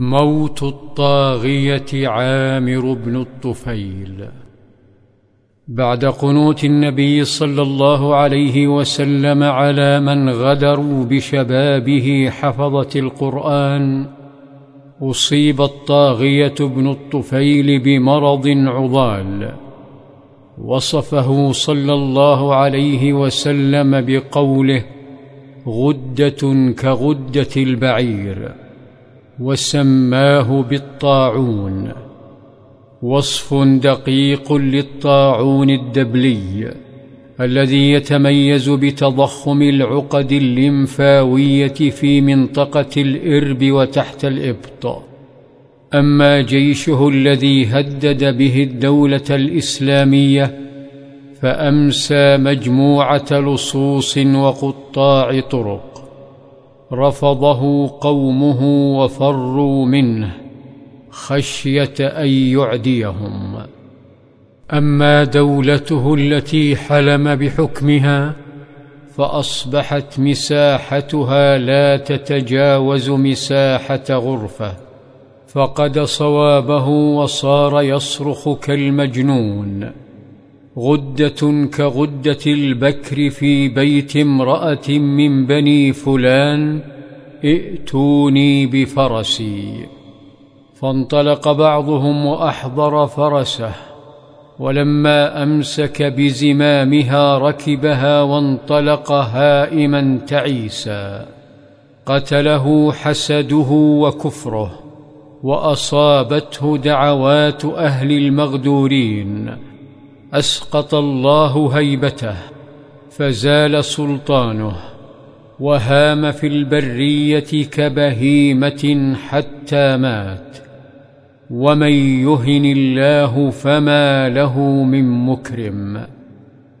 موت الطاغية عامر بن الطفيل. بعد قنوت النبي صلى الله عليه وسلم على من غدروا بشبابه حفظه القرآن أصيب الطاغية بن الطفيل بمرض عضال. وصفه صلى الله عليه وسلم بقوله غدة كغدة البعير. وسماه بالطاعون. وصف دقيق للطاعون الدبلي الذي يتميز بتضخم العقد الليمفاويه في منطقة الإرب وتحت الإبط. أما جيشه الذي هدد به الدولة الإسلامية فأمسى مجموعة لصوص وقطاع طرق. رفضه قومه وفروا منه خشية أن يعديهم. أما دولته التي حلم بحكمها فأصبحت مساحتها لا تتجاوز مساحة غرفة فقد صوابه وصار يصرخ كالمجنون. غدة كغدة البكر في بيت امرأة من بني فلان ائتوني بفرسي. فانطلق بعضهم وأحضر فرسه ولما أمسك بزمامها ركبها وانطلق هائما تعيسا. قتله حسده وكفره وأصابته دعوات أهل المغدورين. أسقط الله هيبته فزال سلطانه وهام في البرية كبهيمة حتى مات. ومن يهن الله فما له من مكرم.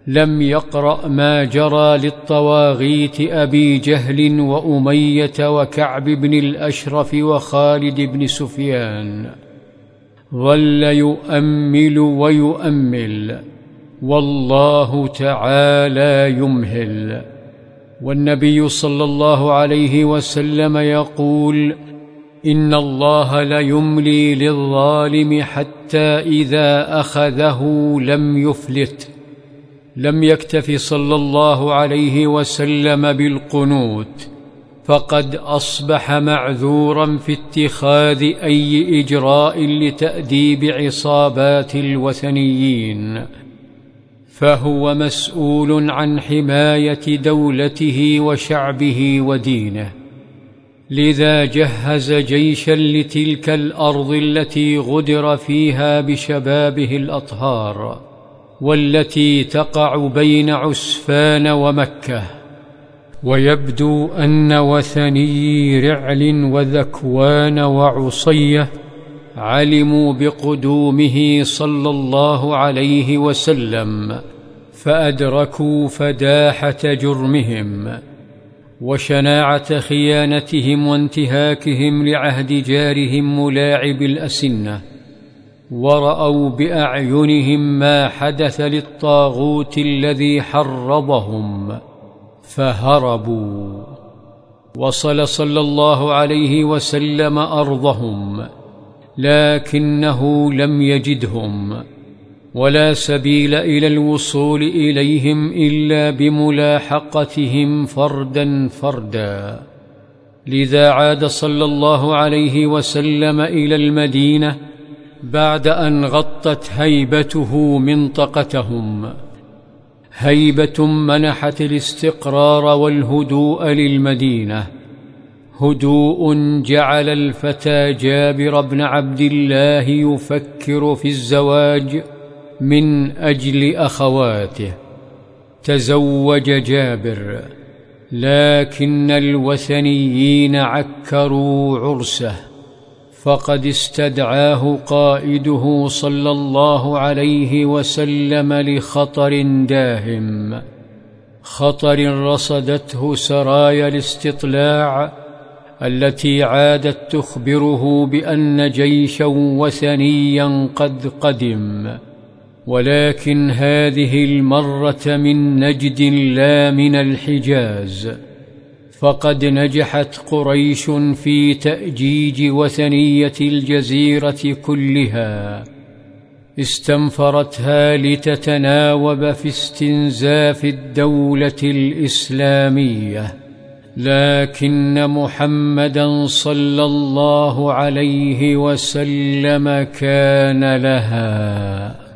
لم يقرأ ما جرى للطواغيت أبي جهل وأمية وكعب بن الأشرف وخالد بن سفيان. ظل يؤمل ويؤمل والله تعالى يمهل. والنبي صلى الله عليه وسلم يقول إن الله ليملي للظالم حتى إذا أخذه لم يفلت لم يكتف صلى الله عليه وسلم بالقنوت. فقد أصبح معذورا في اتخاذ أي إجراء لتأديب عصابات الوثنيين فهو مسؤول عن حماية دولته وشعبه ودينه. لذا جهز جيشا لتلك الأرض التي غدر فيها بشبابه الأطهار والتي تقع بين عسفان ومكة. ويبدو أن وثني رعل وذكوان وعصية علموا بقدومه صلى الله عليه وسلم فأدركوا فداحة جرمهم وشناعة خيانتهم وانتهاكهم لعهد جارهم ملاعب الأسنة ورأوا بأعينهم ما حدث للطاغوت الذي حرضهم فهربوا وصل صلى الله عليه وسلم أرضهم لكنه لم يجدهم ولا سبيل إلى الوصول إليهم إلا بملاحقتهم فردا فردا. لذا عاد صلى الله عليه وسلم إلى المدينة بعد أن غطت هيبته منطقتهم. هيبة منحت الاستقرار والهدوء للمدينة. هدوء جعل الفتى جابر بن عبد الله يفكر في الزواج من أجل أخواته. تزوج جابر لكن الوثنيين عكروا عرسه. فقد استدعاه قائده صلى الله عليه وسلم لخطر داهم. خطر رصدته سرايا الاستطلاع التي عادت تخبره بأن جيشا وثنيا قد قدم. ولكن هذه المرة من نجد لا من الحجاز. فقد نجحت قريش في تأجيج وثنية الجزيرة كلها. استنفرتها لتتناوب في استنزاف الدولة الإسلامية. لكن محمدا صلى الله عليه وسلم كان لها.